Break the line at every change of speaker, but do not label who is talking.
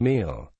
meal.